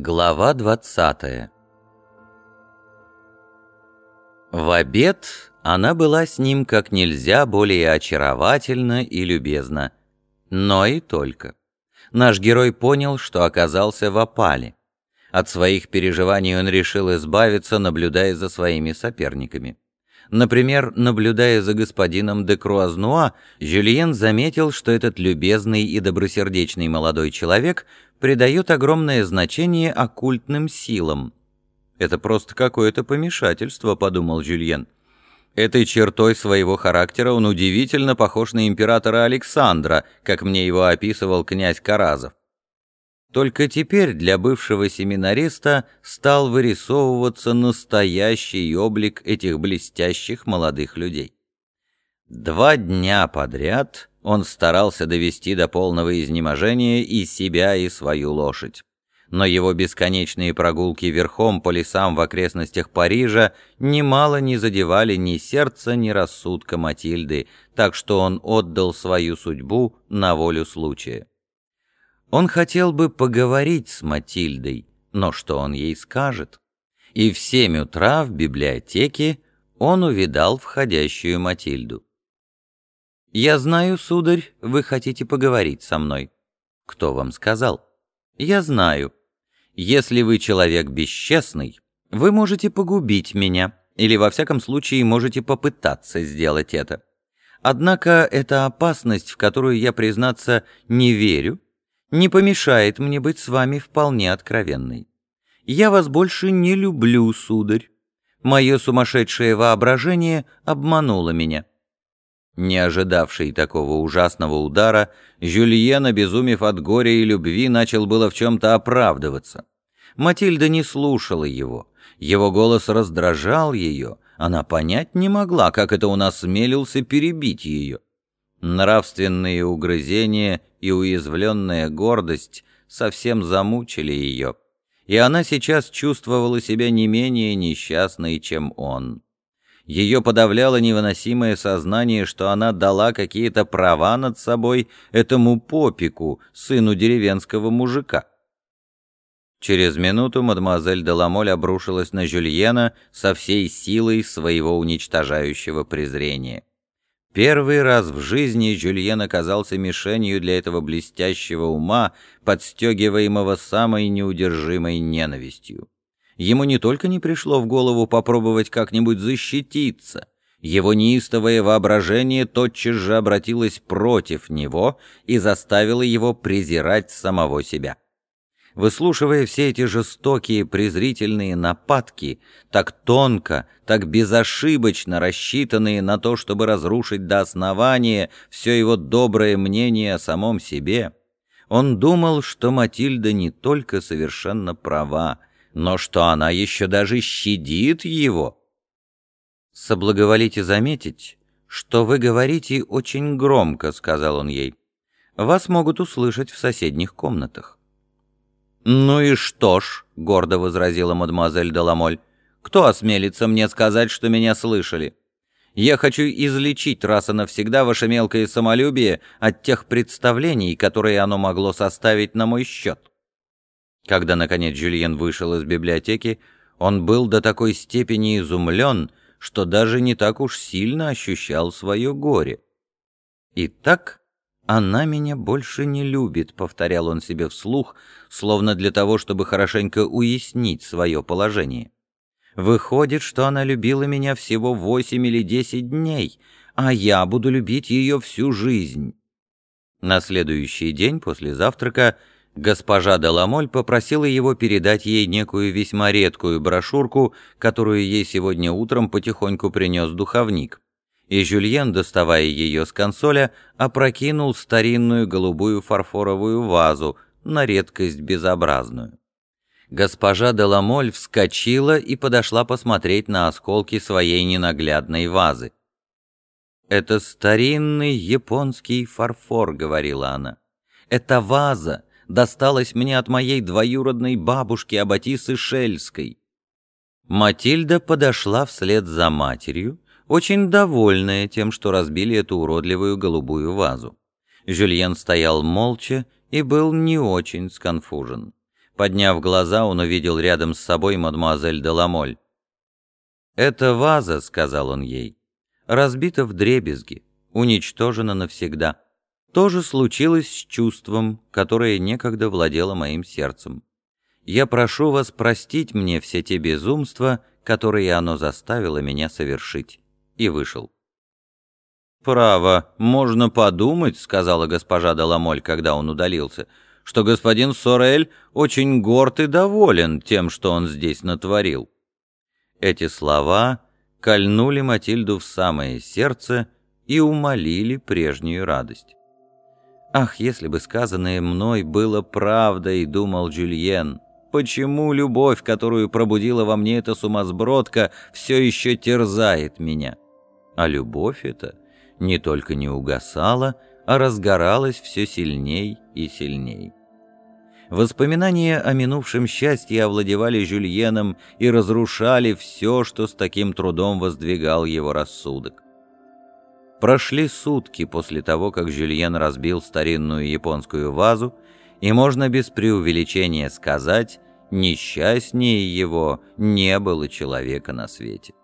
Глава 20 В обед она была с ним как нельзя более очаровательна и любезна. Но и только. Наш герой понял, что оказался в опале. От своих переживаний он решил избавиться, наблюдая за своими соперниками. Например, наблюдая за господином де Круазнуа, Жюльен заметил, что этот любезный и добросердечный молодой человек придает огромное значение оккультным силам. «Это просто какое-то помешательство», — подумал Жюльен. Этой чертой своего характера он удивительно похож на императора Александра, как мне его описывал князь Каразов. Только теперь для бывшего семинариста стал вырисовываться настоящий облик этих блестящих молодых людей. Два дня подряд он старался довести до полного изнеможения и себя, и свою лошадь. Но его бесконечные прогулки верхом по лесам в окрестностях Парижа немало не задевали ни сердца, ни рассудка Матильды, так что он отдал свою судьбу на волю случая. Он хотел бы поговорить с Матильдой, но что он ей скажет? И в семь утра в библиотеке он увидал входящую Матильду. «Я знаю, сударь, вы хотите поговорить со мной». «Кто вам сказал?» «Я знаю. Если вы человек бесчестный, вы можете погубить меня, или во всяком случае можете попытаться сделать это. Однако эта опасность, в которую я, признаться, не верю, не помешает мне быть с вами вполне откровенной. Я вас больше не люблю, сударь. Мое сумасшедшее воображение обмануло меня». Не ожидавший такого ужасного удара, Жюльен, обезумев от горя и любви, начал было в чем-то оправдываться. Матильда не слушала его. Его голос раздражал ее. Она понять не могла, как это он осмелился перебить ее. Нравственные угрызения и уязвленная гордость совсем замучили ее, и она сейчас чувствовала себя не менее несчастной, чем он. Ее подавляло невыносимое сознание, что она дала какие-то права над собой этому попику, сыну деревенского мужика. Через минуту мадемуазель Деламоль обрушилась на Жюльена со всей силой своего уничтожающего презрения. Первый раз в жизни Жюльен оказался мишенью для этого блестящего ума, подстегиваемого самой неудержимой ненавистью. Ему не только не пришло в голову попробовать как-нибудь защититься, его неистовое воображение тотчас же обратилось против него и заставило его презирать самого себя. Выслушивая все эти жестокие презрительные нападки, так тонко, так безошибочно рассчитанные на то, чтобы разрушить до основания все его доброе мнение о самом себе, он думал, что Матильда не только совершенно права, но что она еще даже щадит его. «Соблаговолите заметить, что вы говорите очень громко», — сказал он ей. «Вас могут услышать в соседних комнатах». «Ну и что ж», — гордо возразила мадемуазель Деламоль, «кто осмелится мне сказать, что меня слышали? Я хочу излечить раз и навсегда ваше мелкое самолюбие от тех представлений, которые оно могло составить на мой счет». Когда, наконец, Жюльен вышел из библиотеки, он был до такой степени изумлен, что даже не так уж сильно ощущал свое горе. Итак, «Она меня больше не любит», — повторял он себе вслух, словно для того, чтобы хорошенько уяснить свое положение. «Выходит, что она любила меня всего восемь или десять дней, а я буду любить ее всю жизнь». На следующий день после завтрака госпожа Деламоль попросила его передать ей некую весьма редкую брошюрку, которую ей сегодня утром потихоньку принес духовник и Жюльен, доставая ее с консоля, опрокинул старинную голубую фарфоровую вазу, на редкость безобразную. Госпожа Деламоль вскочила и подошла посмотреть на осколки своей ненаглядной вазы. «Это старинный японский фарфор», — говорила она. «Эта ваза досталась мне от моей двоюродной бабушки Аббатисы Шельской». Матильда подошла вслед за матерью, очень довольная тем, что разбили эту уродливую голубую вазу. Жюльен стоял молча и был не очень сконфужен. Подняв глаза, он увидел рядом с собой мадемуазель Деламоль. «Эта ваза», — сказал он ей, — «разбита в дребезги, уничтожена навсегда. То же случилось с чувством, которое некогда владело моим сердцем. Я прошу вас простить мне все те безумства, которые оно заставило меня совершить». И вышел. «Право, можно подумать», — сказала госпожа Деламоль, когда он удалился, — что господин Сорель очень горд и доволен тем, что он здесь натворил. Эти слова кольнули Матильду в самое сердце и умолили прежнюю радость. «Ах, если бы сказанное мной было правдой», — думал Джульен, — «почему любовь, которую пробудила во мне эта сумасбродка, все еще терзает меня?» А любовь эта не только не угасала, а разгоралась все сильней и сильней. Воспоминания о минувшем счастье овладевали Жюльеном и разрушали все, что с таким трудом воздвигал его рассудок. Прошли сутки после того, как Жюльен разбил старинную японскую вазу, и можно без преувеличения сказать, несчастнее его не было человека на свете.